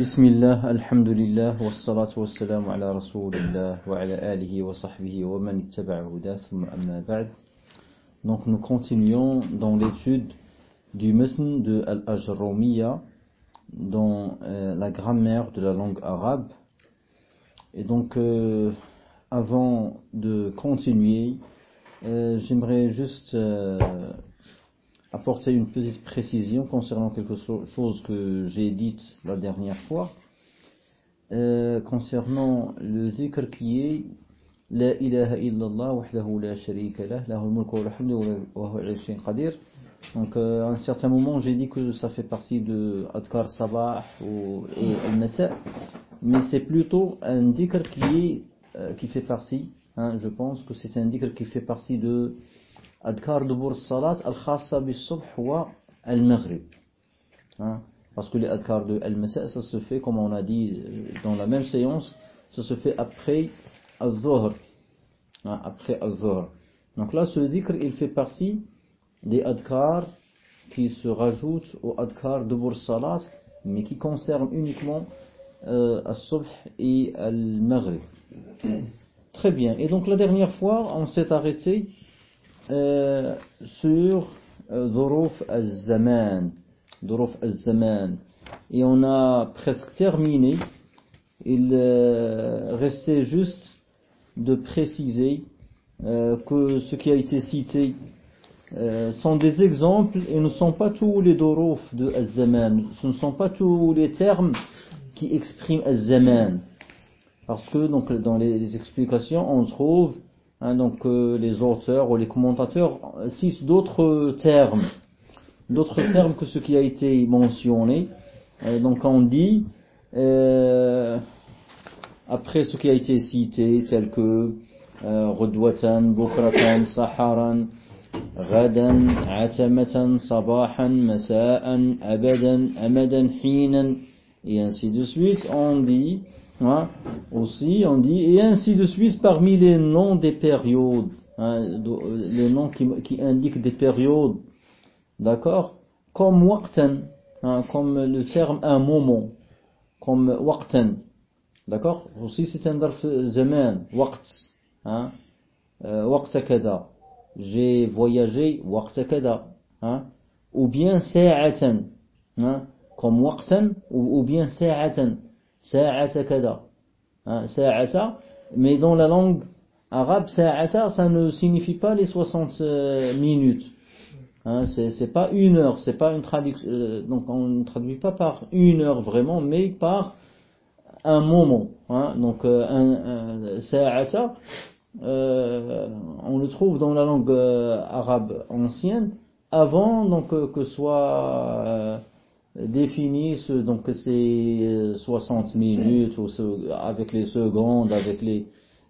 بسم الله الحمد لله والصلاة والسلام على رسول الله وعلى آله وصحبه ومن اتبع هداه ثم أما بعد Donc nous continuons dans l'étude du Musn de Al-Ajromiya dans euh, la grammaire de la langue arabe. Et donc euh, avant de continuer, euh, j'aimerais juste euh, apporter une petite précision concernant quelque chose que j'ai dit la dernière fois, euh, concernant le zikr qui est La ilaha illallah wahdahu la sharika lah, lahu mulku wa hamdu wa huwa qadir. Donc euh, à un certain moment j'ai dit que ça fait partie de Adkar Sabah ou, et Al-Masa, mais c'est plutôt un dhikr qui, est, euh, qui fait partie, hein, je pense que c'est un dhikr qui fait partie de Adkar Dubur Salat Al-Khassa bis-Subh wa Al-Maghrib. Hein, parce que les Adkar de Al-Masa, ça se fait, comme on a dit dans la même séance, ça se fait après Al-Zuhr. Hein, après Al-Zuhr. Donc là, ce dhikr, il fait partie des Adkar qui se rajoutent au Adkar Dubur Salat, mais qui concernent uniquement euh, Al-Subh et Al-Maghrib. Très bien. Et donc la dernière fois, on s'est arrêté euh, sur Dhuruf al-Zaman. Al-Zaman. Et on a presque terminé. Il euh, restait juste de préciser euh, que ce qui a été cité euh, sont des exemples et ne sont pas tous les Dhuruf de al-Zaman. Ce ne sont pas tous les termes qui expriment al-Zaman. Parce que donc, dans les explications, on trouve Hein, donc euh, les auteurs ou les commentateurs citent d'autres termes, d'autres termes que ce qui a été mentionné. Euh, donc on dit, euh, après ce qui a été cité, tel que Rudwatan, Bukratan, Saharan, Ghadan, Atamatan, Sabahan, Masa'an, Abadan, Amadan, Hinan, et ainsi de suite, on dit Aussi, on dit, et ainsi de suite parmi les noms des périodes, hein, les noms qui, indiquent des périodes, d'accord? Comme waqtan, hein, comme le terme un moment, comme waqtan, d'accord? Aussi c'est un darf zaman, waqt, hein, euh, waqt kada, j'ai voyagé, waqt kada, hein, ou bien sa'atan, hein, comme waqtan, ou, ou bien sa'atan, sa'ata kada. Hein, sa'ata, mais dans la langue arabe, sa'ata, ça ne signifie pas les 60 minutes. Hein, c'est pas une heure, c'est pas une traduction, euh, donc on ne traduit pas par une heure vraiment, mais par un moment. Hein, donc euh, un, un sa'ata, euh, on le trouve dans la langue arabe ancienne, avant donc que soit définit ce, donc ces 60 minutes ou ce, avec les secondes, avec les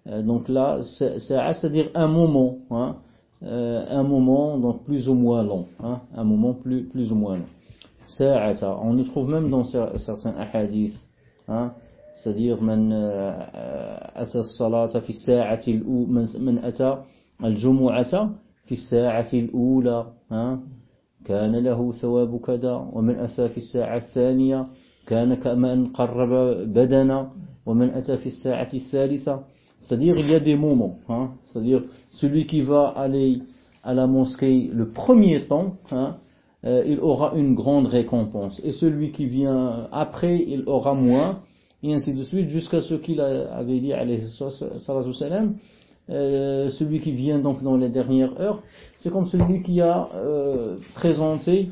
euh, donc là c'est-à-dire un moment, hein, euh, un moment donc plus ou moins long, hein, un moment plus plus ou moins long. Sa'ata, on le trouve même dans certains hadiths, hein, c'est-à-dire من أتى الصلاة في الساعة الأولى من أتى الجمعة في الساعة الأولى hein, كان له ثواب كذا ومن أتى في الساعة الثانية كان كمن قرب بدنا ومن أتى في الساعة الثالثة c'est-à-dire il y a des moments hein, c'est-à-dire celui qui va aller à la mosquée le premier temps hein, euh, il aura une grande récompense et celui qui vient après il aura moins et ainsi de suite jusqu'à ce qu'il avait dit alayhi salatu salam euh, celui qui vient donc dans les dernières heures, c'est comme celui qui a euh, présenté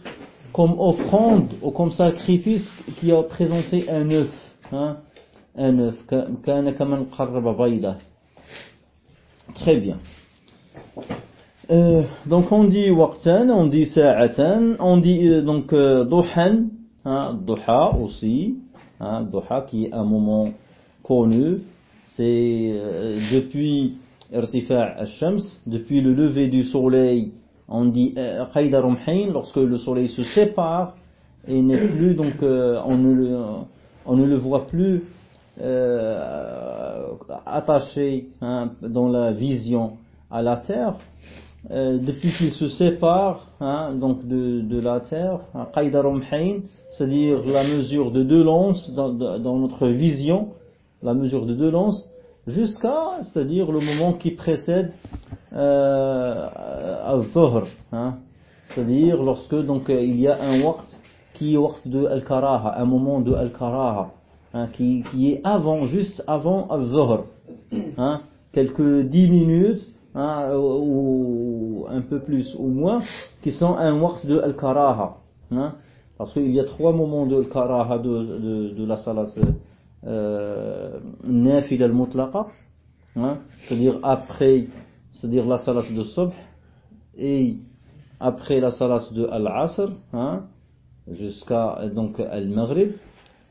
comme offrande ou comme sacrifice, qui a présenté un œuf. Hein, un œuf. Très bien. Euh, donc on dit waqtan, on dit sa'atan, on dit euh, donc duhan, hein, duha aussi, hein, duha qui est un moment connu, c'est depuis depuis le lever du soleil, on dit qayda rumhayn, lorsque le soleil se sépare et n'est plus donc euh, on ne le on ne le voit plus euh, attaché hein, dans la vision à la terre. Euh, depuis qu'il se sépare hein, donc de, de la terre, hein, Qaïda c'est-à-dire la mesure de deux lances dans, dans notre vision, la mesure de deux lances, jusqu'à, c'est-à-dire le moment qui précède euh, al-Dhuhr, hein, c'est-à-dire lorsque donc il y a un waqt qui est waqt de al-Karaha, un moment de al-Karaha, hein, qui, qui, est avant, juste avant al-Dhuhr, hein, quelques dix minutes, ou, un peu plus ou moins, qui sont un waqt de al-Karaha, parce qu'il y a trois moments de al-Karaha de, de, de la salat euh, nafil al-mutlaqa, hein, c'est-à-dire après, c'est-à-dire la salat de subh, et après la salat de al-asr, hein, jusqu'à donc al-maghrib,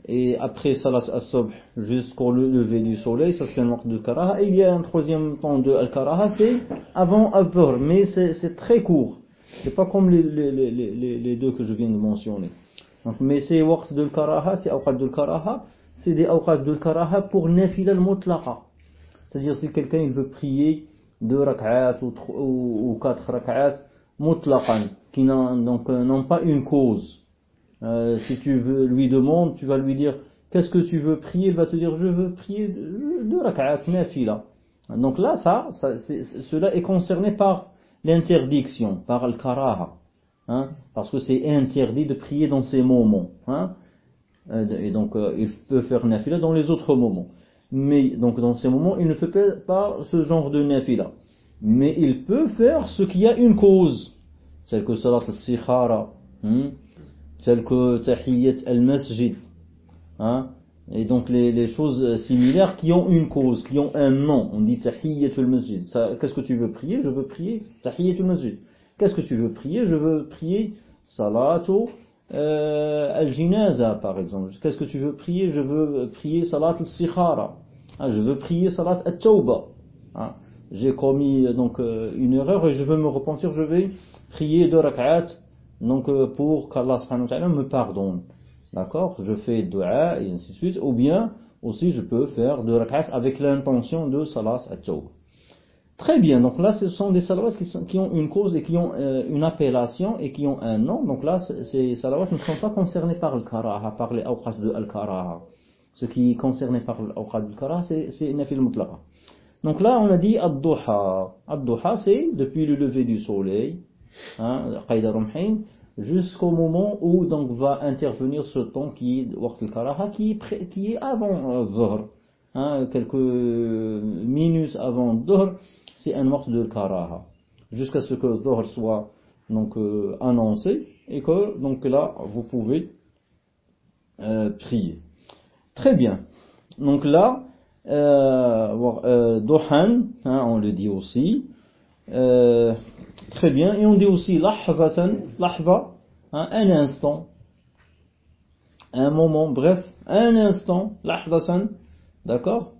et après salat al-subh jusqu'au lever du soleil, ça c'est un waqt de karaha, et il y a un troisième temps de al-karaha, c'est avant al-dhuhr, mais c'est très court, c'est pas comme les, deux que je viens de mentionner. Donc, mais c'est waqt de karaha, c'est awqat de karaha, c'est des awqat de karaha pour nafil al-mutlaqa. C'est-à-dire si quelqu'un il veut prier deux rak'at ou, quatre rak'at mutlaqan, qui n'ont euh, pas une cause. Euh, si tu lui demandes, tu vas lui dire qu'est-ce que tu veux prier, il va te dire je veux prier deux rak'at nafila. Donc là, ça, cela est concerné par l'interdiction, par le karaha. Hein, parce que c'est interdit de prier dans ces moments. Hein, et donc euh, il peut faire nafila dans les autres moments. Mais donc dans ces moments, il ne fait pas ce genre de nafila. Mais il peut faire ce qui a une cause, tel que salat al-sikhara, hein, tel que tahiyyat al-masjid, hein, et donc les, les, choses similaires qui ont une cause, qui ont un nom. On dit tahiyyat al-masjid. Qu'est-ce que tu veux prier? Je veux prier tahiyyat al-masjid. Qu'est-ce que tu veux prier? Je veux prier salatu euh, al-jinaza par exemple. Qu'est-ce que tu veux prier? Je veux prier salat al-sikhara. Ah, je veux prier salat al-tawba. Ah, j'ai commis donc euh, une erreur et je veux me repentir, je vais prier deux rak'at donc euh, pour qu'Allah me pardonne. D'accord? Je fais dua et ainsi de suite. Ou bien aussi je peux faire deux rak'at avec l'intention de salat al-tawba. Très bien, donc là ce sont des salawats qui, qui ont une cause et qui ont euh, une appellation et qui ont un nom. Donc là ces salawats ne sont pas concernés par le karaha, par les awqat de al-karaha. Ce qui est concerné par l'awqat de al-karaha c'est nafil mutlaqa. Donc là on a dit ad-duha. Ad-duha c'est depuis le lever du soleil, hein, jusqu'au moment où donc va intervenir ce temps qui est waqt al-karaha qui, qui est avant dhuhr. Hein, quelques minutes avant dhuhr c'est un mort de karaha. Jusqu'à ce que Dhuhr soit donc euh, annoncé et que donc là vous pouvez euh, prier. Très bien. Donc là, euh, Dohan, hein, on le dit aussi. Très bien. Et on dit aussi lahvatan, lahva, hein, un instant, un moment, bref, un instant, lahvatan, d'accord?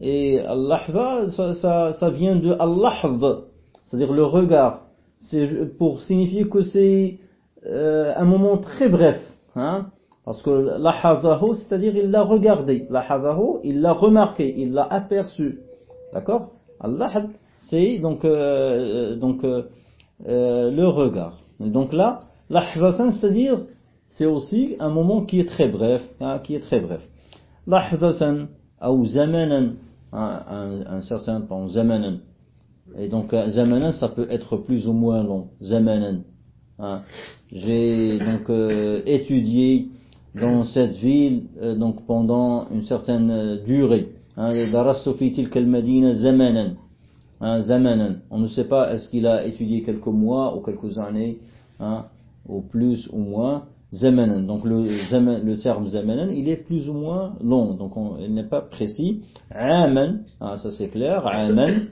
Et al ça, ça, ça, vient de al c'est-à-dire le regard. C'est pour signifier que c'est euh, un moment très bref. Hein, parce que lahadahu, c'est-à-dire il l'a regardé. Lahadahu, il l'a remarqué, il l'a aperçu. D'accord? Allah, c'est donc, euh, donc euh, le regard. Donc là, lahzatan, c'est-à-dire c'est aussi un moment qui est très bref. Hein, qui est très bref. Lahzatan, ou zamanan, un, un, certain temps, zamanan. Et donc euh, zamanan, ça peut être plus ou moins long, zamanan. Hein. J'ai donc euh, étudié dans cette ville euh, donc pendant une certaine durée. Hein, zamanan. Hein, zamanan. On ne sait pas est-ce qu'il a étudié quelques mois ou quelques années, hein, ou plus ou moins. Zamanan. Donc le, le terme zamanan, il est plus ou moins long, donc on, il n'est pas précis. Aman, ah, ça c'est clair, aman.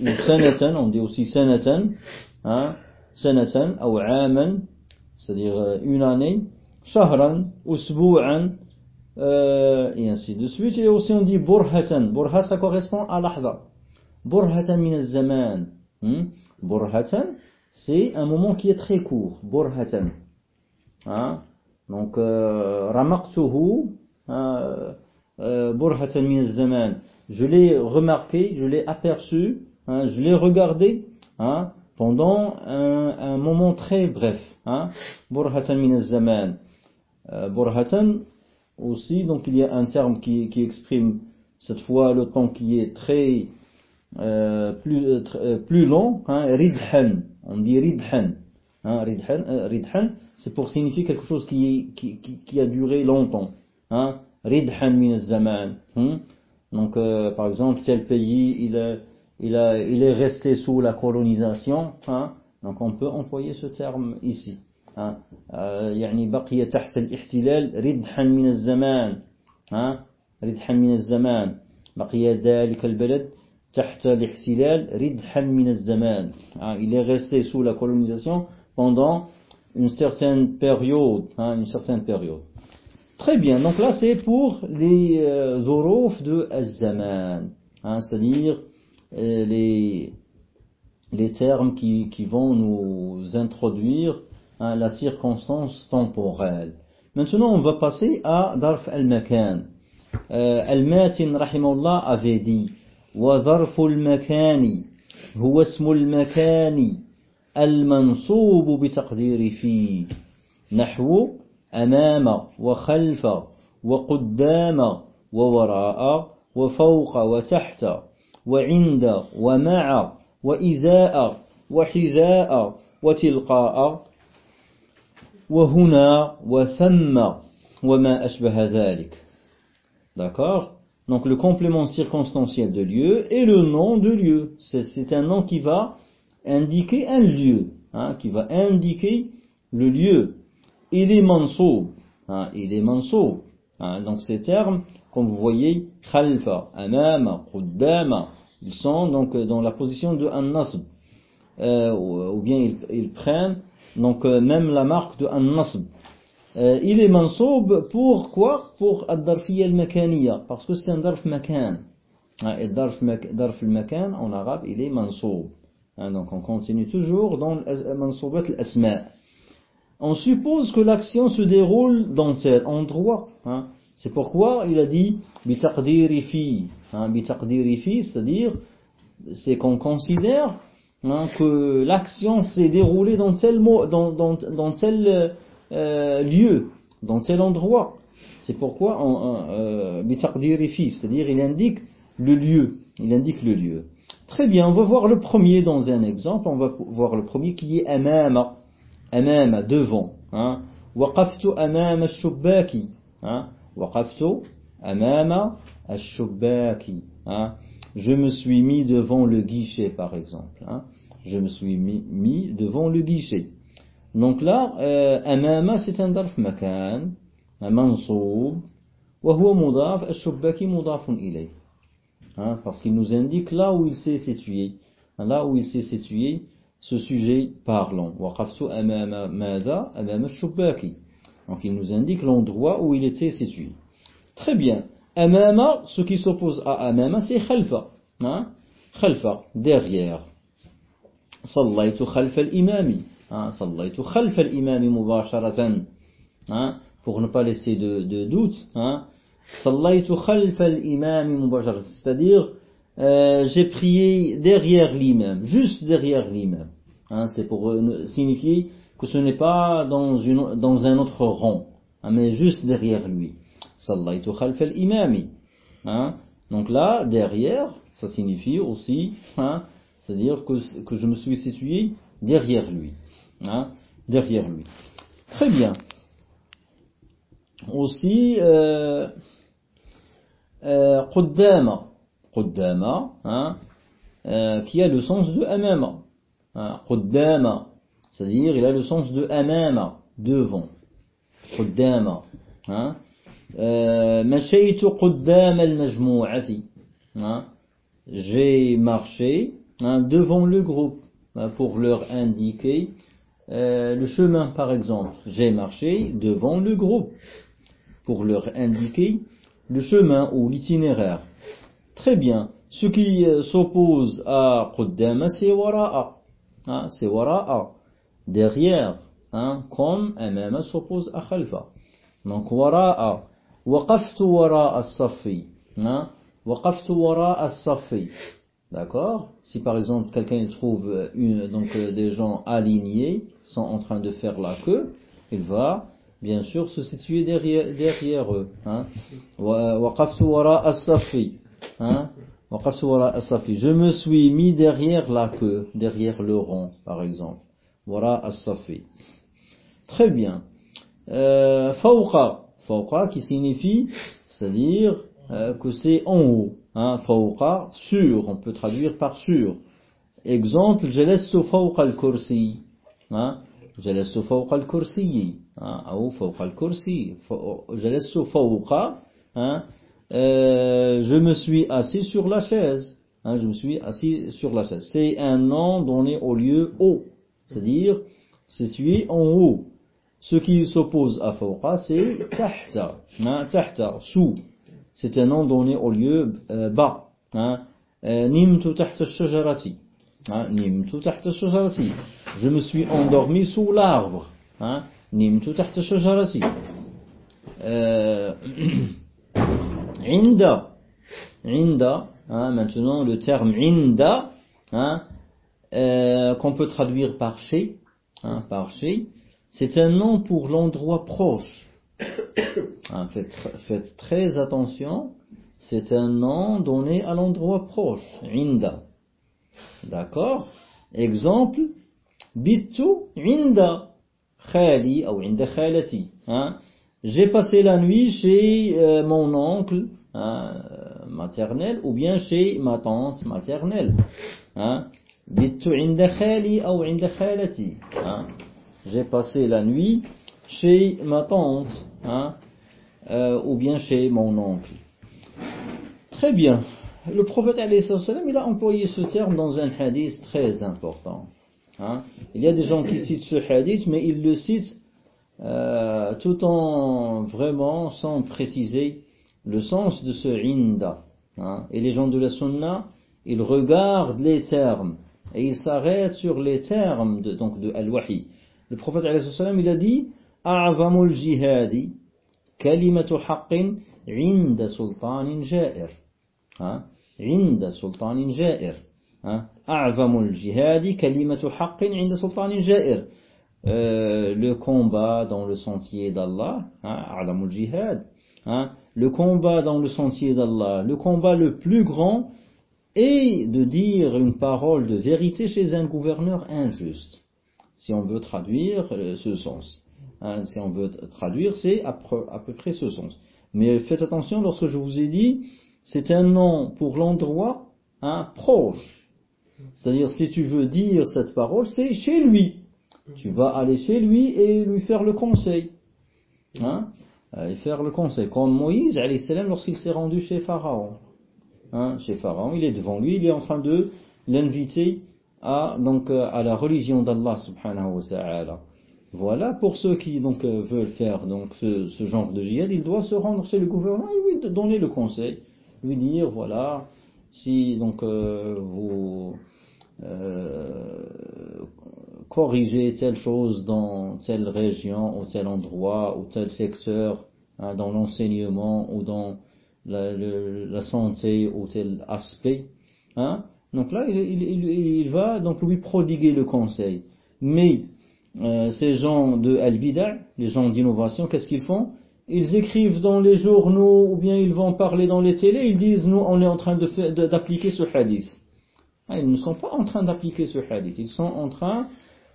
Ou sanatan, on dit aussi sanatan, hein, sanatan, ou aman, c'est-à-dire euh, une année. Shahran, usbu'an, euh, et ainsi de suite. Et aussi on dit burhatan. Burha, ça correspond à lahza. Burhatan min zaman. Hmm? C'est un moment qui est très court. Burhatan. Hein? Donc, euh, ramaqtuhu hein, euh, burhatan min zaman. Je l'ai remarqué, je l'ai aperçu, hein, je l'ai regardé, hein, pendant un, moment très bref. Burhatan min zaman euh, Burhatan aussi, donc il y a un terme qui, qui exprime cette fois le temps qui est très plus, plus long, ridhan, on dit ridhan. Ridhan c'est pour signifier quelque chose qui, qui, qui, a duré longtemps. Hein, ridhan min zaman. Hein. Donc, euh, par exemple, tel pays, il, a, il, a, il est resté sous la colonisation. Hein, donc, on peut employer ce terme ici. Hein, يعني بقي تحت الاحتلال ردحا من الزمان ها ردحا من الزمان بقي ذلك البلد تحت الاحتلال ردحا من الزمان il est resté sous la colonisation pendant une certaine période, hein, une certaine période. Très bien, donc là c'est pour les euh, de Az-Zaman, hein, c'est-à-dire euh, les, les termes qui, qui vont nous introduire hein, la circonstance temporelle. Maintenant on va passer à Darf al-Makan. Euh, Al-Matin rahimahullah avait dit « Wa Darf al-Makani huwa ismu al-Makani » المنصوب بتقدير فيه نحو أمام وخلف وقدام ووراء وفوق وتحت وعند ومع وإزاء وحذاء وتلقاء وهنا وثم وما أشبه ذلك D'accord Donc le complément circonstanciel de lieu et le nom de lieu. C'est un nom qui va indiquer un lieu, hein, qui va indiquer le lieu. Il est mansoub, il est mansoub. Donc ces termes, comme vous voyez, khalfa, amama, quddama, ils sont donc dans la position de un nasb. Euh, ou bien ils, prennent donc euh, même la marque de an-nasb. Euh, il est mansoub pour quoi? Pour ad-darfiyya al-makaniya, parce que c'est un darf makan. Hein, et darf, darf al-makan en arabe, il est mansoub. Hein, donc on continue toujours dans mansoubat al-asma. On suppose que l'action se déroule dans tel endroit. Hein. C'est pourquoi il a dit bitaqdiri fi. Hein, c'est-à-dire c'est qu'on considère que l'action s'est déroulée dans tel, euh, lieu, dans tel endroit. C'est pourquoi euh, c'est-à-dire il il indique le lieu. Très bien, on va voir le premier dans un exemple, on va voir le premier qui est amama, amama, devant. Hein. وقفت أمام الشباك hein. وقفت أمام الشباك hein. Je me suis mis devant le guichet, par exemple. Hein. Je me suis mis, mis, devant le guichet. Donc là, euh, amama c'est un darf makan, un mansoub, وهو مضاف الشباك مضاف إليه. Hein, parce qu'il nous indique là où il s'est situé, là où il s'est situé ce sujet parlant. Donc il nous indique l'endroit où il était situé. Très bien. Amama, ce qui s'oppose à Amama, c'est Khalfa. Hein. Khalfa, derrière. Sallaytu Khalfa al-imami. Hein. Khalfa al-imami mubasharatan. Pour ne pas laisser de, doute. C'est-à-dire, euh, j'ai prié derrière l'imam, juste derrière l'imam. Hein, c'est pour euh, signifier que ce n'est pas dans, une, dans un autre rang, hein, mais juste derrière lui. Sallaytu khalfal imami. Donc là, derrière, ça signifie aussi, hein, c'est-à-dire que, que, je me suis situé derrière lui. derrière lui. Très bien. Aussi, euh, euh, Quddama, Quddama, hein, euh, qui a le sens de amama. Hein, Quddama, c'est-à-dire il a le sens de amama, devant. Quddama. Hein, مشيت قدام المجموعة j'ai marché hein, devant le groupe hein, pour leur indiquer euh, le chemin par exemple j'ai marché devant le groupe pour leur indiquer le chemin ou l'itinéraire. Très bien. Ce qui euh, s'oppose à Qaddama, c'est Wara'a. Hein, c'est Wara'a. Derrière. Hein, comme Amama s'oppose à Khalfa. Donc Wara'a. Waqaftu Wara'a Safi. Hein, Waqaftu Wara'a Safi. D'accord? Si par exemple quelqu'un trouve euh, une, donc, euh, des gens alignés, sont en train de faire la queue, il va bien sûr se situer derrière, eux. Hein Hein Je me suis mis derrière la queue, derrière le rond, par exemple. Voilà as-safi. Très bien. Euh, fawqa. qui signifie, c'est-à-dire euh, que c'est en haut. Hein, fawqa, sur, on peut traduire par sur. Exemple, jalastu fawqa al-kursi. Hein, Hein, ou fawqa al-kursi. Jalastu fawqa. Hein, euh, je me suis assis sur la chaise. Je me suis assis sur la chaise. C'est un nom donné au lieu haut. C'est-à-dire, c'est celui en haut. Ce qui s'oppose à fawqa, c'est tahta. Tahta, sous. C'est un nom donné au lieu euh, bas. Nimtu tahta shajarati. Nimtu tahta shajarati. Je me suis endormi sous l'arbre. Hein, tahta shajarati. Euh, Inda. Inda. Hein, maintenant, le terme inda, hein, euh, qu'on peut traduire par chez, hein, par chez, c'est un nom pour l'endroit proche. Faites, faites, très attention, c'est un nom donné à l'endroit proche, inda. D'accord? Exemple, bitu inda khali ou inda khalati. Hein? J'ai passé la nuit chez euh, mon oncle hein, maternel ou bien chez ma tante maternelle. Hein? hein? J'ai passé la nuit chez ma tante euh, ou bien chez mon oncle. Très bien. Le prophète il a employé ce terme dans un hadith très important. Hein? Il y a des gens qui citent ce hadith, mais ils le citent euh, tout en vraiment sans préciser le sens de ce inda. Hein? Et les gens de la sunna, ils regardent les termes et ils s'arrêtent sur les termes de, donc de al-wahi. Le prophète il a dit A'zamul jihadi kalimatu haqqin inda sultanin ja'ir. Hein? Inda sultanin ja'ir. Hein? Euh, le combat dans le sentier d'Allah. Hein? Hein? Le combat dans le sentier d'Allah, le combat le plus grand est de dire une parole de vérité chez un gouverneur injuste. Si on veut traduire euh, ce sens. Si on veut traduire, c'est à, peu près ce sens. Mais faites attention lorsque je vous ai dit, c'est un nom pour l'endroit proche c'est-à-dire, si tu veux dire cette parole, c'est chez lui. Tu vas aller chez lui et lui faire le conseil. Hein? Et faire le conseil. Comme Moïse, lorsqu'il s'est rendu chez Pharaon. Hein? Chez Pharaon, il est devant lui, il est en train de l'inviter à, donc, à la religion d'Allah. Voilà, pour ceux qui donc veulent faire donc ce, ce, genre de djihad, il doit se rendre chez le gouvernement et lui donner le conseil, lui dire voilà, si donc euh, vous euh, corriger telle chose dans telle région ou tel endroit ou tel secteur, hein, dans l'enseignement ou dans la, santé ou tel aspect. Hein. Donc là, il, va donc lui prodiguer le conseil. Mais euh, ces gens de al-bida, les gens d'innovation, qu'est-ce qu'ils font? Ils écrivent dans les journaux ou bien ils vont parler dans les télés, ils disent nous on est en train d'appliquer ce hadith. Ah, ils ne sont pas en train d'appliquer ce hadith, ils sont en train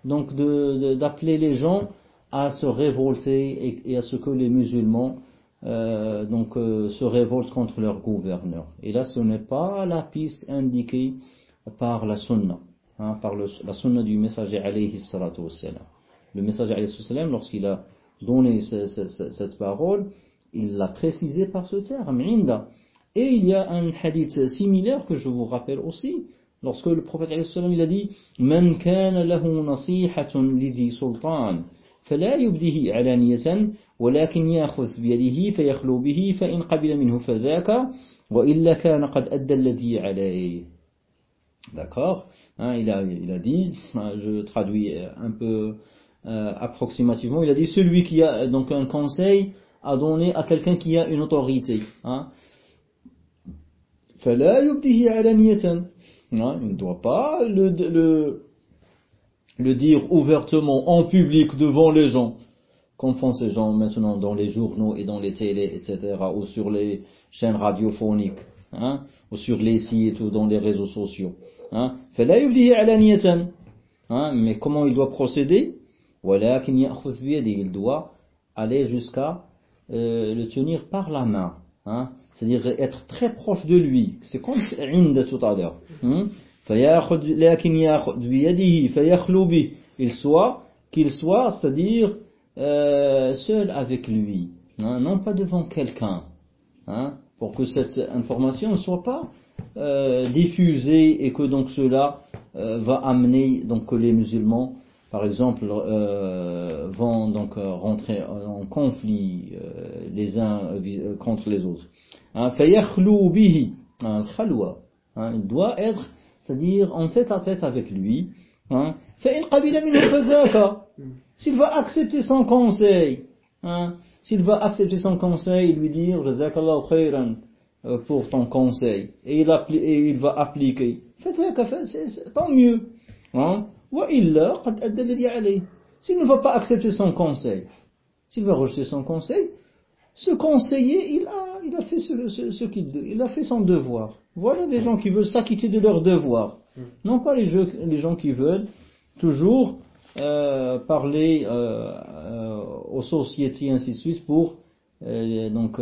donc d'appeler les gens à se révolter et, à ce que les musulmans euh, donc euh, se révoltent contre leur gouverneur. Et là, ce n'est pas la piste indiquée par la sunna, hein, par la sunna du messager alayhi salatu wassalam. Le messager alayhi salatu lorsqu'il a donné cette parole, il l'a précisé par ce terme, inda. Et il y a un hadith similaire que je vous rappelle aussi, Lorsque le prophète il a dit من كان له نصيحة لذي سلطان فلا يبديه علانية ولكن يأخذ بيده فيخلو به فإن قبل منه فذاك وإلا كان قد أدى الذي عليه D'accord hein, il, a, il a dit, hein, je traduis un peu euh, approximativement. Il a dit celui qui a euh, donc un conseil à donner à quelqu'un qui a une autorité. Hein. Il ne doit pas le, le, le dire ouvertement en public devant les gens comme font ces gens maintenant dans les journaux et dans les télés, etc., ou sur les chaînes radiophoniques, hein, ou sur les sites ou dans les réseaux sociaux. Hein. hein mais comment il doit procéder? Il doit aller jusqu'à euh, le tenir par la main. Hein, c'est-à-dire être très proche de lui. C'est comme Inda tout à l'heure. Hein, il soit, qu'il soit, c'est-à-dire euh, seul avec lui, hein, non pas devant quelqu'un, pour que cette information ne soit pas euh, diffusée et que donc cela va amener donc que les musulmans, par exemple, euh, vont donc euh, rentrer en conflit euh, les uns contre les autres. Hein, bihi, hein, hein, il doit être c'est-à-dire en tête à tête avec lui. Hein. S'il va accepter son conseil, s'il va accepter son conseil lui dire khayran euh, pour ton conseil, et il, et il va appliquer, tant mieux. Hein. S'il ne va pas accepter son conseil, s'il va rejeter son conseil, ce conseiller, il a, il a fait ce, ce, ce qu'il il a fait son devoir. Voilà les gens qui veulent s'acquitter de leur devoir. Hmm. Non pas les, jeux, les gens qui veulent toujours euh, parler euh, euh, aux sociétés ainsi de suite pour donc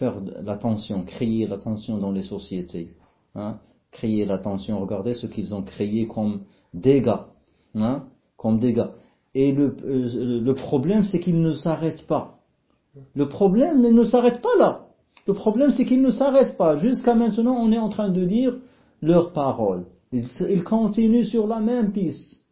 faire l'attention, créer l'attention dans les sociétés. Hein, créer l'attention. Regardez ce qu'ils ont créé comme dégâts. Hein, comme dégâts. Et le, euh, le problème, c'est qu'ils ne s'arrêtent pas. Le problème ne s'arrête pas là. Le problème, c'est qu'ils ne s'arrêtent pas. Jusqu'à maintenant, on est en train de lire leurs paroles. Ils continuent sur la même piste.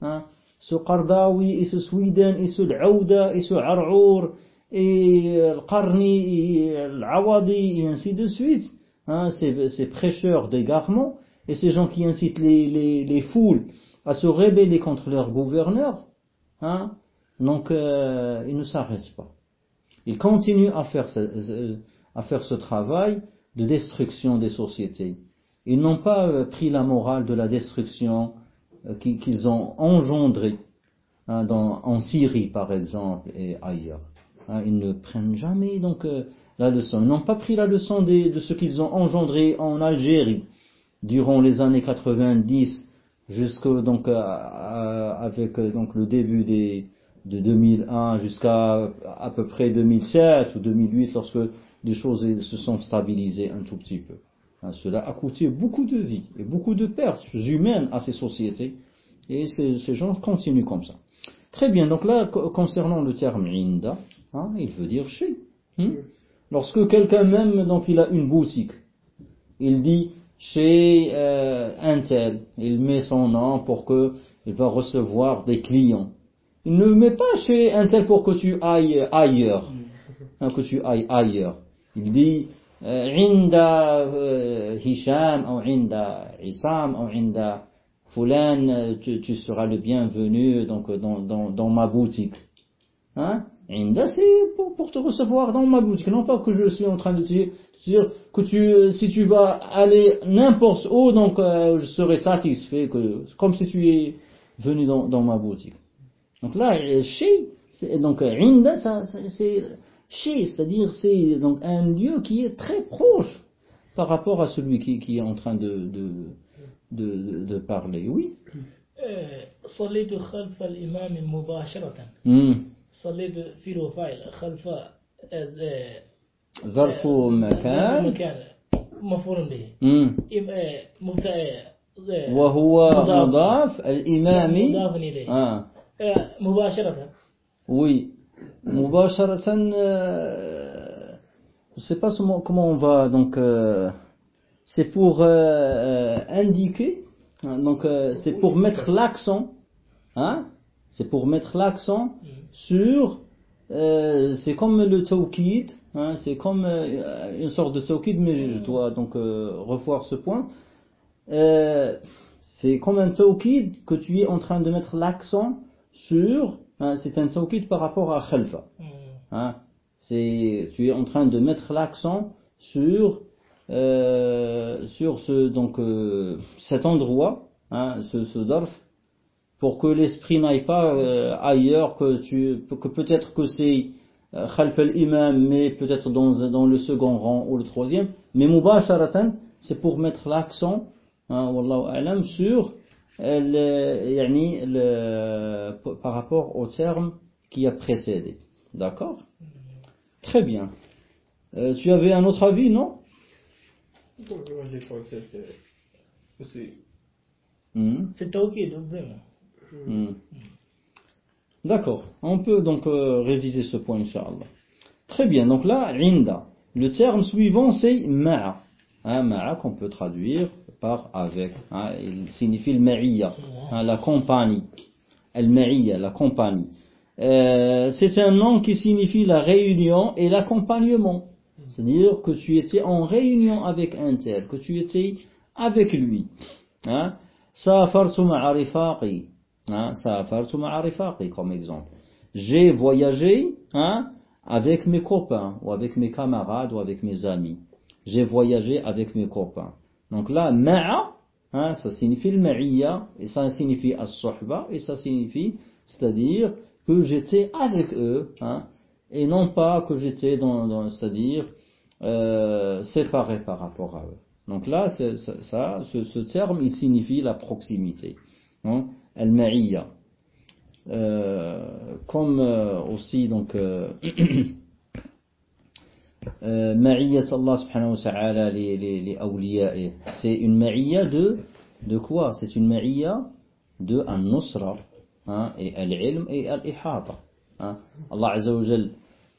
Hein? Ce Qardawi et ce Sweden et ce Aouda et ce Ar'our et le Qarni et l'Awadi et ainsi de suite. Hein? Ces, ces, prêcheurs d'égarement et ces gens qui incitent les, les, les, foules à se rébeller contre leur gouverneur. Hein? Donc, euh, ils ne s'arrêtent pas. Ils continuent à faire ce, à faire ce travail de destruction des sociétés. Ils n'ont pas euh, pris la morale de la destruction euh, qu'ils ont engendrée hein, en Syrie par exemple et ailleurs. Hein, ils ne prennent jamais donc euh, la leçon. Ils n'ont pas pris la leçon de ce qu'ils ont engendré en Algérie durant les années 90 jusqu'au donc avec donc le début des de 2001 jusqu'à à peu près 2007 ou 2008 lorsque les choses se sont stabilisées un tout petit peu. Hein, cela a coûté beaucoup de vies et beaucoup de pertes humaines à ces sociétés et ces, ces gens continuent comme ça. Très bien, donc là, concernant le terme inda, hein, il veut dire chez. Hein. Lorsque quelqu'un même, donc il a une boutique, il dit chez euh, un tel, il met son nom pour que il va recevoir des clients. Il ne met pas chez Intel pour que tu ailles ailleurs, mm. hein, que tu ailles ailleurs. Il dit euh, Inda euh, Hisham ou Inda Isam ou Inda Fulan, tu, tu, seras le bienvenu donc dans, dans, dans ma boutique. Hein? Inda, c'est pour, pour, te recevoir dans ma boutique. Non pas que je suis en train de te dire, que tu, si tu vas aller n'importe où, donc euh, je serai satisfait, que, comme si tu es venu dans, dans ma boutique. Donc là, chez, donc Inda, c'est chez, c'est-à-dire c'est donc un lieu qui est très proche par rapport à celui qui, qui est en train de, de, de, de parler. Oui. صليت خلف الإمام مباشرة صليت في رفايل خلف ظرف مكان مكان مفعول به مبتدأ وهو مضاف الإمامي مضاف إليه آه. مباشرة Oui. Mubasharatan, euh, je sais pas comment, comment on va, donc, euh, c'est pour euh, indiquer, hein, donc, euh, c'est pour mettre l'accent, hein, c'est pour mettre l'accent sur, euh, c'est comme le tawkid, hein, c'est comme euh, une sorte de tawkid, mais je dois donc revoir ce point. c'est comme un tawkid que tu es en train de mettre l'accent sur Hein, c'est un tawkid par rapport à khalfa. Hmm. Hein, c'est, tu es en train de mettre l'accent sur euh, sur ce, donc, euh, cet endroit, hein, ce, ce darf, pour que l'esprit n'aille pas euh, ailleurs, que, tu, que peut-être que c'est euh, khalf al-imam, mais peut-être dans, dans le second rang ou le troisième, mais mubasharatan, c'est pour mettre l'accent, hein, sur le, yani, le, par rapport au terme qui a précédé. D'accord? Très bien. Euh, tu avais un autre avis, non? C'est Tawkid, vraiment. D'accord. On peut donc euh, réviser ce point, Inch'Allah. Très bien. Donc là, Inda. Le terme suivant, c'est ma'a. Hein, ma'a qu'on peut traduire par avec. Hein, il signifie le ma'iyya, hein, la compagnie. El ma'iyya, la compagnie. Euh, c'est un nom qui signifie la réunion et l'accompagnement. C'est-à-dire que tu étais en réunion avec un tel, que tu étais avec lui. Hein? Safartu ma'arifaqi. Hein? Comme exemple. J'ai voyagé hein, avec mes copains, ou avec mes camarades, ou avec mes amis. J'ai voyagé avec mes copains. Donc là, ma'a, hein, ça signifie le ma'iyya, et ça signifie as-suhba, et ça signifie, c'est-à-dire que j'étais avec eux, hein, et non pas que j'étais dans, dans c'est-à-dire euh, séparé par rapport à eux. Donc là, ça, ça ce, ce, terme, il signifie la proximité. Hein, al-ma'iyya. Euh, comme euh, aussi donc euh, euh, Allah subhanahu wa ta'ala les c'est une ma'iyya de de quoi? C'est une ma'iyya de an-nusra hein, et al-ilm et al-ihata. Hein. Allah Azza wa Jal,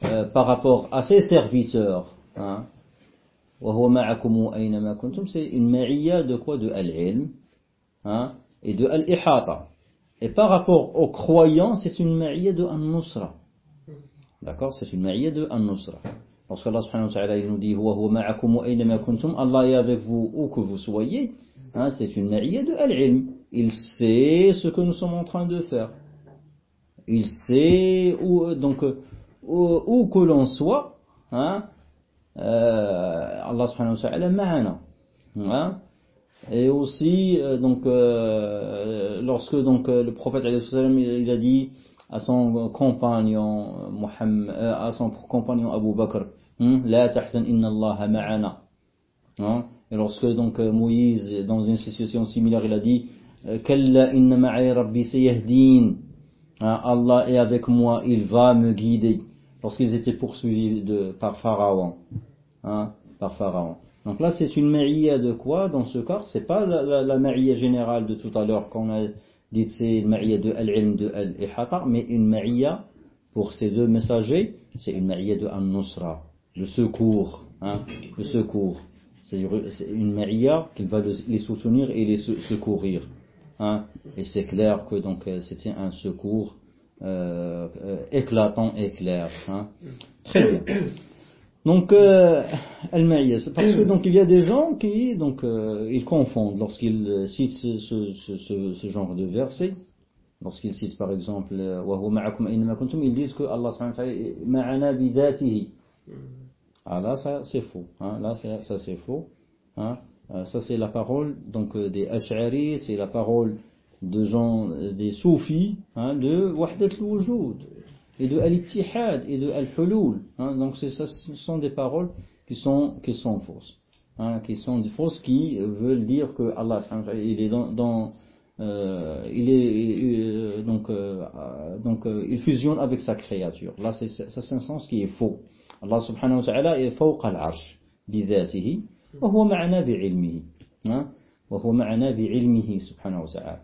euh, par rapport à ses serviteurs, hein, c'est une ma'iyya de quoi? De al-ilm hein, et de al-ihata. Et par rapport aux croyants, c'est une ma'iyya de an-nusra. D'accord C'est une ma'iyya de an-nusra. Lorsque Allah subhanahu wa ta'ala nous dit Allah est avec vous où que vous soyez, hein, c'est une ma'iyya de al-ilm. Il sait ce que nous sommes en train de faire. Il sait où, donc, où, où que l'on soit, hein, euh, Allah subhanahu wa ta'ala ma'ana. Hein, et aussi, euh, donc, euh, lorsque donc, le prophète il a dit à son compagnon Muhammad, à son compagnon Abu Bakr, hein, La tahsan inna Allah ma'ana. Hein, et lorsque donc Moïse, dans une situation similaire, il a dit Kalla inna ma'i rabbi sayahdin. Allah est avec moi, il va me guider. Lorsqu'ils étaient poursuivis de, par Pharaon. Hein, par Pharaon. Donc là, c'est une ma'iyya de quoi dans ce cas? C'est pas la, la, la générale de tout à l'heure qu'on a dit, c'est une ma'iyya de al-ilm, de al-ihata, mais une ma'iyya pour ces deux messagers, c'est une ma'iyya de an-nusra, le secours. Hein, le secours. C'est une ma'iyya qui va les soutenir et les secourir. Hein, et c'est clair que donc euh, c'était un secours euh, euh, éclatant et clair. Hein. Très bien. Donc, euh, al c'est parce que donc il y a des gens qui donc euh, ils confondent lorsqu'ils citent ce, ce, ce, ce, genre de verset. Lorsqu'ils citent par exemple kuntum, ils disent que Allah subhanahu wa dhatihi. Ah là ça c'est faux. Hein, là ça c'est faux. Hein. Euh, ça c'est la parole donc euh, des Ash'ari, c'est la parole de gens, euh, des soufis, hein, de Wahdat al-Wujud, et de Al-Ittihad, et de Al-Hulul. Hein, donc ça, ce sont des paroles qui sont, qui sont fausses. Hein, qui sont des fausses qui veulent dire que Allah il est dans, dans euh, il est donc donc il fusionne avec sa créature. Là c'est ça c'est un sens qui est faux. Allah subhanahu wa ta'ala est fawqa al-arsh bizatihi وهو معنا بعلمه وهو معنا بعلمه سبحانه وتعالى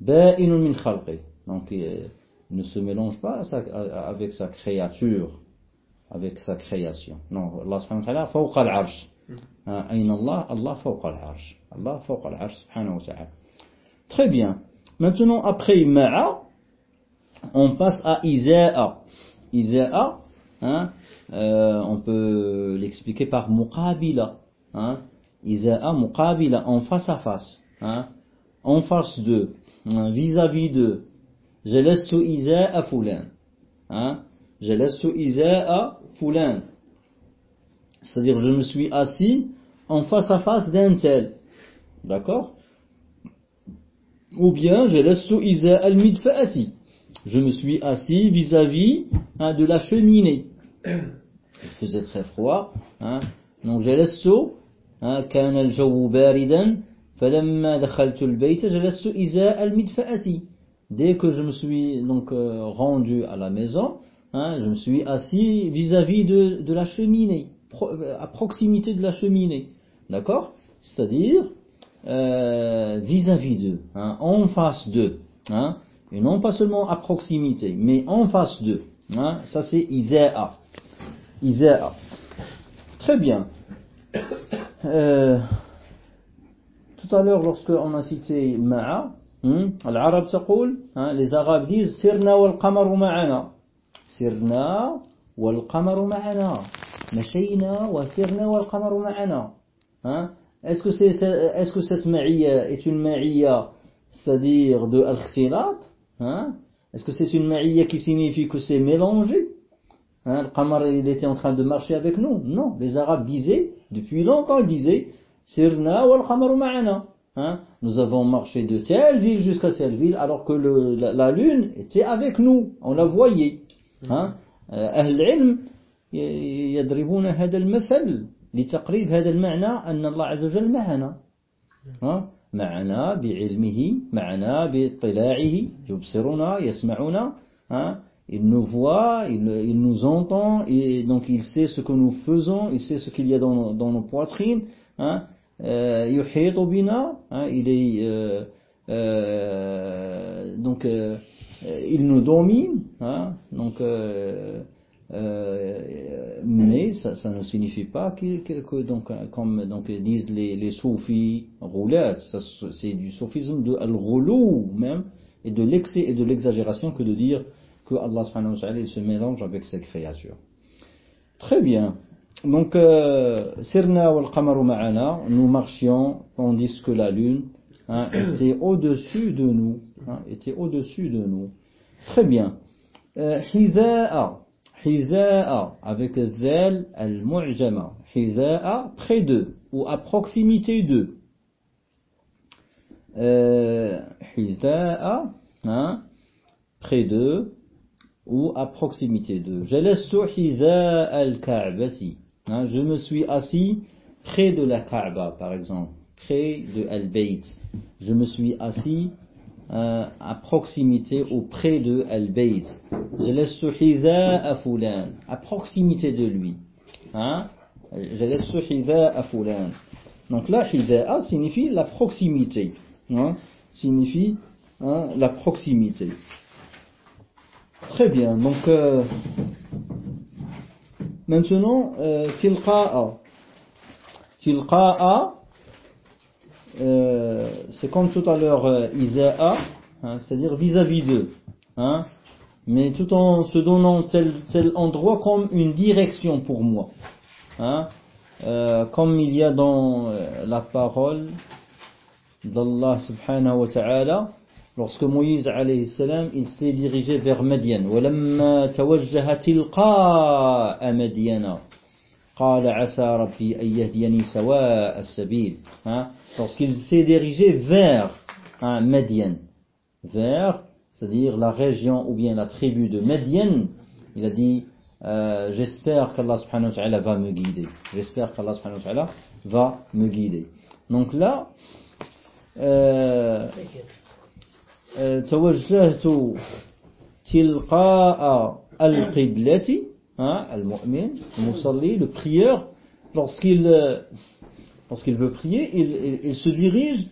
بائن من خلقه donc il ne se mélange pas avec sa créature, avec sa création. Non, Allah subhanahu wa ta'ala, fawqa al-arsh. Mm. Hein, Aïn Allah, Allah fawqa al-arsh. Allah fawqa al-arsh subhanahu wa ta'ala. Très bien. Maintenant, après ma'a, on passe à Isa'a. Isa'a, hein, euh, on peut l'expliquer par muqabila. Hein, Isa'a muqabila, en face à face. Hein, en face de, hein, vis-à-vis -vis de, jalastu Isa'a fulan, hein, jalastu Isa'a fulan. C'est-à-dire, je me suis assis en face à face d'un tel. D'accord Ou bien, je me suis assis vis-à-vis hein, de la cheminée. Il faisait très froid. Hein. Donc, جلست كان الجو باردا فلما دخلت البيت جلست إزاء المدفأة Dès que je me suis donc euh, rendu à la maison, hein, je me suis assis vis-à-vis de, la cheminée, euh, à proximité de la cheminée. D'accord? C'est-à-dire euh, vis-à-vis d'eux, hein, en face d'eux. Hein, et non pas seulement à proximité, mais en face d'eux. Hein, ça c'est Iza'a. Iza'a. Très bien. Tout à l'heure, lorsqu'on a cité Ma'a, العرب تقول les arabes disent سرنا والقمر معنا سرنا والقمر معنا مشينا وسرنا والقمر معنا est-ce que c'est est-ce que cette ma'iyya est une ma'iyya c'est-à-dire de al-khtilat hein est-ce que c'est une ma'iyya qui signifie que c'est mélangé hein le qamar il était en train de marcher avec nous non les arabes disaient depuis longtemps ils disaient sirna wal qamaru ma'ana Hein? Nous avons marché de telle ville jusqu'à telle ville alors que le, la, la, lune était avec nous, on la voyait. Hein? أهل العلم يضربون هذا المثل لتقريب هذا المعنى أن الله عز وجل معنا ها؟ معنا بعلمه معنا باطلاعه يبصرنا يسمعنا hein? il nous voit, il, il, nous entend et donc il sait ce que nous faisons, il sait ce qu'il y a dans, dans nos poitrines hein? يحيط بنا il est euh, euh, donc euh, il nous domine hein, donc mais ça, ça, ne signifie pas que, que, que, donc comme donc disent les, les soufis roulettes c'est du sophisme de al-ghulou même et de l'excès et de l'exagération que de dire que Allah subhanahu wa ta'ala il se mélange avec ses créatures très bien donc, Sirna wal Qamaru ma'ana, nous marchions tandis que la lune hein, était au-dessus de nous. Hein, était au-dessus de nous. Très bien. Hiza'a, Hiza'a, avec Zal al-Mu'jama. Hiza'a, près d'eux, ou à proximité d'eux. Hiza'a, hein, près d'eux, ou à proximité d'eux. Jalastu Hiza'a al-Ka'basi. Hein, je me suis assis près de la Kaaba, par exemple, près de Al-Bayt. Je me suis assis euh, à proximité ou près de Al-Bayt. Je laisse à Fulan, à proximité de lui. Hein? Je laisse à Fulan. Donc là, hiza'a signifie la proximité. Hein? Signifie hein, la proximité. Très bien. Donc, euh, Maintenant, euh, tilqa'a. Tilqa'a, euh, c'est comme tout à l'heure euh, Isa'a, hein, c'est-à-dire vis-à-vis d'eux. Hein, mais tout en se donnant tel, tel endroit comme une direction pour moi. Hein, euh, comme il y a dans euh, la parole d'Allah subhanahu wa ta'ala, lorsque Moïse alayhi salam, il s'est dirigé vers Madian. ولما توجه تلقاء مدين قال عسى ربي أن يهديني سواء السبيل. Lorsqu'il s'est dirigé vers hein, Madian, vers, c'est-à-dire la région ou bien la tribu de Madian, il a dit euh, j'espère qu'Allah subhanahu wa ta'ala va me guider. J'espère qu'Allah subhanahu wa ta'ala va me guider. Donc là, euh, توجهت تلقاء القبلة المؤمن المصلي le prieur lorsqu'il lorsqu'il veut prier il, il, il se dirige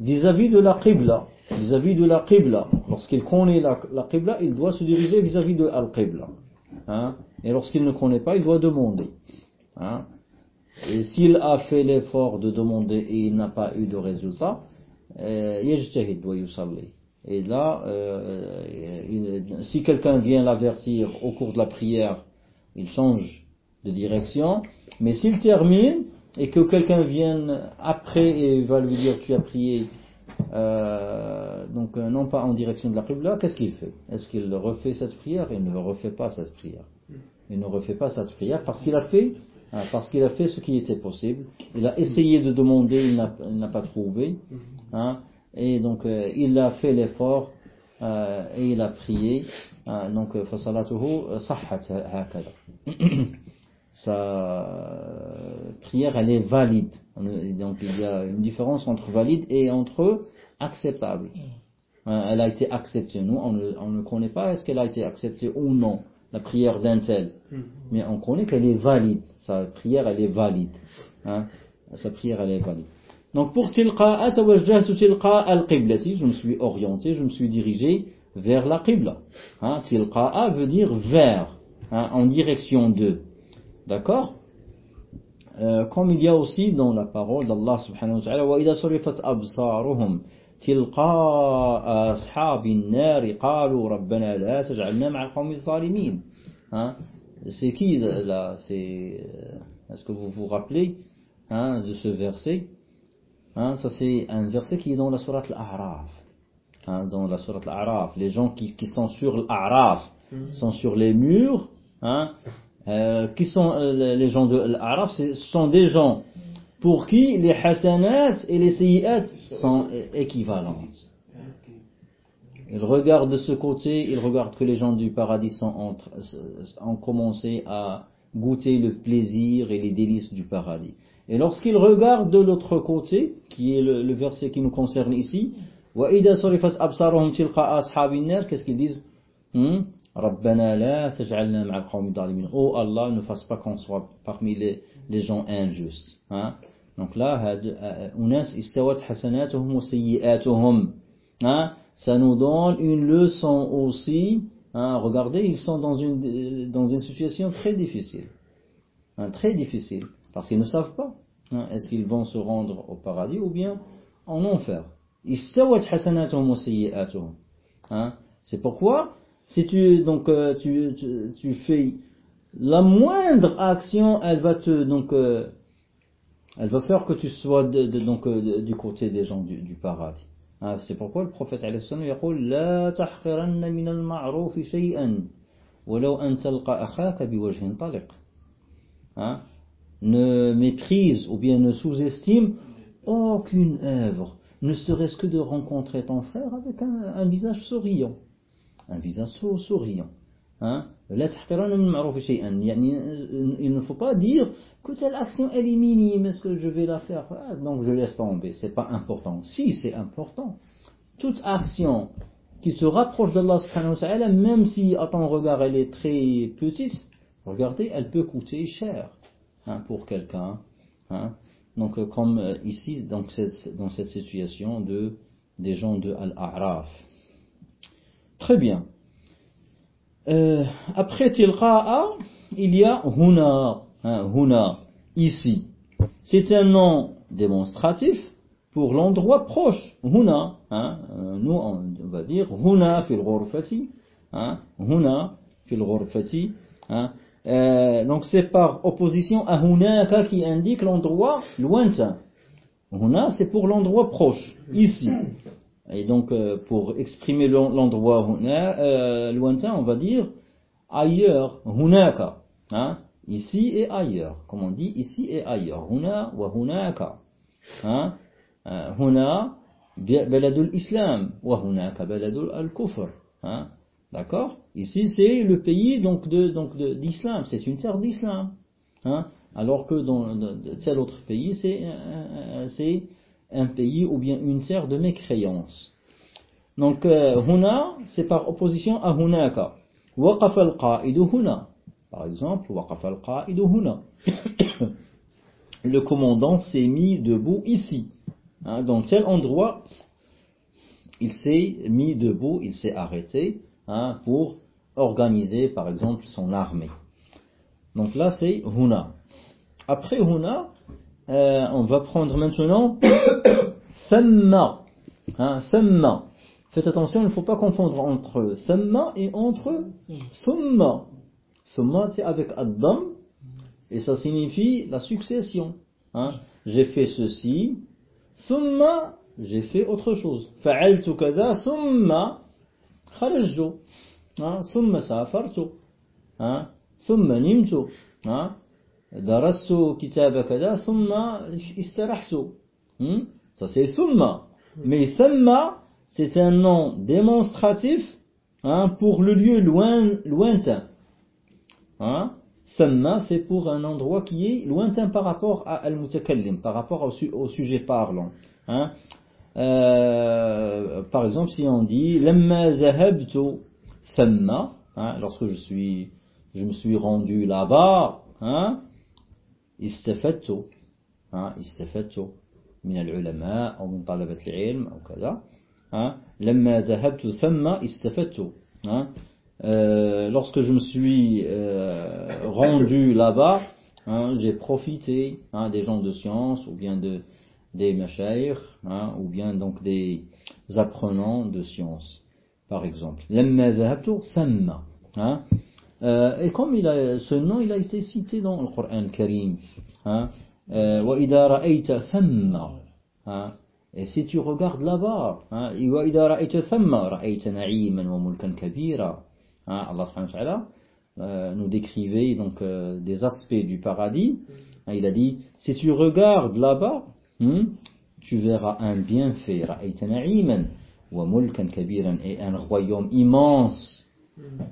vis-à-vis -vis de la qibla vis-à-vis -vis de la qibla lorsqu'il connaît la, la qibla il doit se diriger vis-à-vis de al-qibla hein? et lorsqu'il ne connaît pas il doit demander hein? et s'il a fait l'effort de demander et il n'a pas eu de résultat يجتهد ويصلي et là euh, si quelqu'un vient l'avertir au cours de la prière il change de direction mais s'il termine et que quelqu'un vienne après et va lui dire tu as prié euh, donc non pas en direction de la Qibla, qu'est-ce qu'il fait Est-ce qu'il refait cette prière Il ne refait pas cette prière. Il ne refait pas cette prière parce qu'il a fait Hein, ah, parce qu'il a fait ce qui était possible. Il a essayé de demander, il n'a pas trouvé. Hein. Et donc, euh, il a fait l'effort euh, et il a prié. Hein, donc, euh, fasalatuhu sahhat hakada. Sa prière, elle est valide. Donc, il y a une différence entre valide et entre acceptable. Mm. Hein, elle a été acceptée. Nous, on on ne connaît pas est-ce qu'elle a été acceptée ou non la prière d'un tel. Hmm. Mais on connaît qu'elle est valide. Sa prière, elle est valide. Sa prière, elle est valide. Hein? Donc pour tilqa, tilqa al-qiblati, je me suis orienté, je me suis dirigé vers la qibla. Hein? Tilqa'a veut dire vers, hein, en direction de. D'accord? Euh, comme il y a aussi dans la parole d'Allah subhanahu wa ta'ala, wa تلقاء أصحاب النار قالوا ربنا لا تجعلنا مع القوم الظالمين hein c'est qui là c'est euh, est-ce que vous vous rappelez hein, de ce verset hein, ça c'est un verset qui est dans la sourate al-A'raf hein, dans la sourate al-A'raf les gens qui, qui sont sur l'A'raf mm-hmm. sont sur les murs hein, euh, qui sont euh, les gens de l'A'raf ce sont des gens pour qui les hasanat et les sayyat sont équivalentes. Il regarde de ce côté, il regarde que les gens du paradis sont ont commencé à goûter le plaisir et les délices du paradis. Et lorsqu'il regarde de l'autre côté, qui est le, verset qui nous concerne ici, qu'est-ce qu'ils disent? Hmm? Oh Allah, ne fasse pas qu'on soit parmi les, les gens injustes. Hein? Donc là, hein, ça nous donne une leçon aussi. Hein, regardez, ils sont dans une, dans une situation très difficile. Hein, très difficile. Parce qu'ils ne savent pas. Hein, Est-ce qu'ils vont se rendre au paradis ou bien en enfer? Hein, C'est pourquoi, si tu, donc, euh, tu, tu, fais la moindre action, elle va te, donc, euh, elle va faire que tu sois de, de, donc, euh, du côté des gens du, du paradis. Hein, c'est pourquoi le prophète alayhi salam يقول لا تحقرن من المعروف شيئا ولو أن تلقى أخاك بوجه طلق hein? ne méprise ou bien ne sous-estime aucune œuvre ne serait-ce que de rencontrer ton frère avec un, un visage souriant un visage souriant Hein? Il ne faut pas dire que telle action est minime, est-ce que je vais la faire? Ah, Donc je laisse tomber, c'est pas important. Si c'est important, toute action qui se rapproche d'Allah subhanahu wa ta'ala, même si à ton regard elle est très petite, regardez, elle peut coûter cher hein, pour quelqu'un. Hein. Donc euh, comme euh, ici, dans cette situation de des gens de Al-A'raf. Très bien. Euh, après tilqa'a, il y a huna, hein, huna, ici. C'est un nom démonstratif pour l'endroit proche. Huna, hein, euh, nous on va dire huna fil ghurfati, hein, huna fil ghurfati. Hein, euh, donc c'est par opposition à hunaka qui indique l'endroit lointain. Huna c'est pour l'endroit proche, ici. Et donc, euh, pour exprimer l'endroit euh, lointain, on va dire ailleurs, hunaka. Hein, ici et ailleurs. Comme on dit, ici et ailleurs. Huna wa hunaka. Hein, euh, huna baladul islam wa hunaka baladul al-kufr. Hein, D'accord? Ici, c'est le pays donc de donc d'islam. C'est une terre d'islam. Hein, alors que dans tel autre pays, c'est c'est un pays ou bien une terre de mécréance. Donc, euh, huna, c'est par opposition à hunaka. Waqaf al-qa'idu huna. Par exemple, waqaf al-qa'idu huna. Le commandant s'est mis debout ici. Hein, dans tel endroit, il s'est mis debout, il s'est arrêté hein, pour organiser, par exemple, son armée. Donc là, c'est huna. Après huna, euh, on va prendre maintenant. Hein, Faites attention, il ne faut pas confondre entre Thamma et entre Thumma. Thumma, c'est avec Adam, et ça signifie la succession. Hein. J'ai fait ceci, Thumma, j'ai fait autre chose. Fa'altu kaza, Thumma, kharajtu. Hein, thumma safartu. Thumma nimtu. Hein, درست كتاب كذا ثم استرحت hmm? ça c'est ثم mais ثم c'est un nom démonstratif hein, pour le lieu loin, lointain hein? ثم c'est pour un endroit qui est lointain par rapport à al-mutakallim par rapport au, au sujet parlant hein? euh, par exemple si on dit لما ذهبت ثم hein, lorsque je suis je me suis rendu là-bas hein, استفدت ها استفدت من العلماء أو من طلبة العلم أو كذا ها لما ذهبت ثم استفدت ها euh, lorsque je me suis euh, rendu là-bas hein, j'ai profité hein, des gens de science ou bien de des mashayikh hein, ou bien donc des apprenants de science par exemple لما ذهبت ثم hein, Euh, et comme il a, ce nom, il a été cité dans le Coran Karim. Hein. Euh, hein, et si tu regardes là-bas, hein, hein Allah euh, nous décrivait des aspects du paradis. Hein, il a dit, si tu regardes là-bas, hmm, tu verras un bienfait, et un royaume immense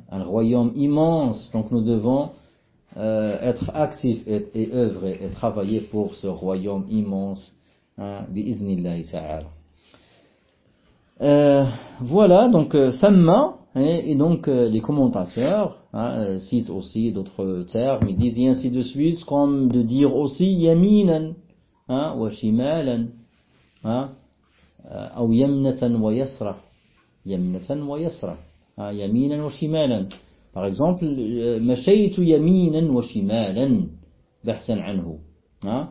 un royaume immense. Donc nous devons euh, être actifs et, et, œuvrer et travailler pour ce royaume immense. Hein, euh, voilà, donc euh, Samma, hein, et, donc euh, les commentateurs hein, euh, citent aussi d'autres termes, ils disent ainsi de suite, comme de dire aussi yaminan, hein, wa shimalan, hein, ou yamnatan wa yasra, yamnatan wa yasra. Ah, par exemple, euh, anhu. Ah,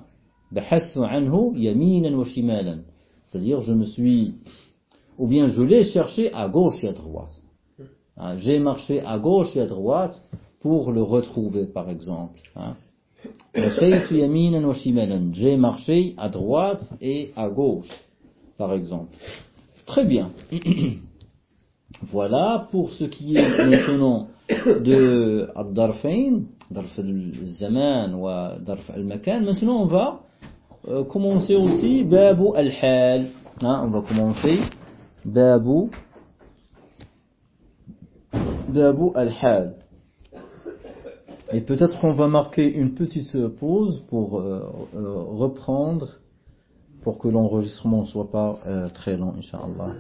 C'est-à-dire, je me suis, ou bien je l'ai cherché à gauche et à droite. Ah, j'ai marché à gauche et à droite pour le retrouver, par exemple. J'ai marché à droite et à gauche, par exemple. Très bien. Voilà pour ce qui est maintenant de Ad-Darfain, Darf al-Zaman ou Darf al-Makan. Maintenant, on va euh, commencer aussi Babu al-Hal. Hein, on va commencer Babu Babu al-Hal. Et peut-être qu'on va marquer une petite pause pour euh, euh, reprendre, pour que l'enregistrement ne soit pas très long, Inch'Allah.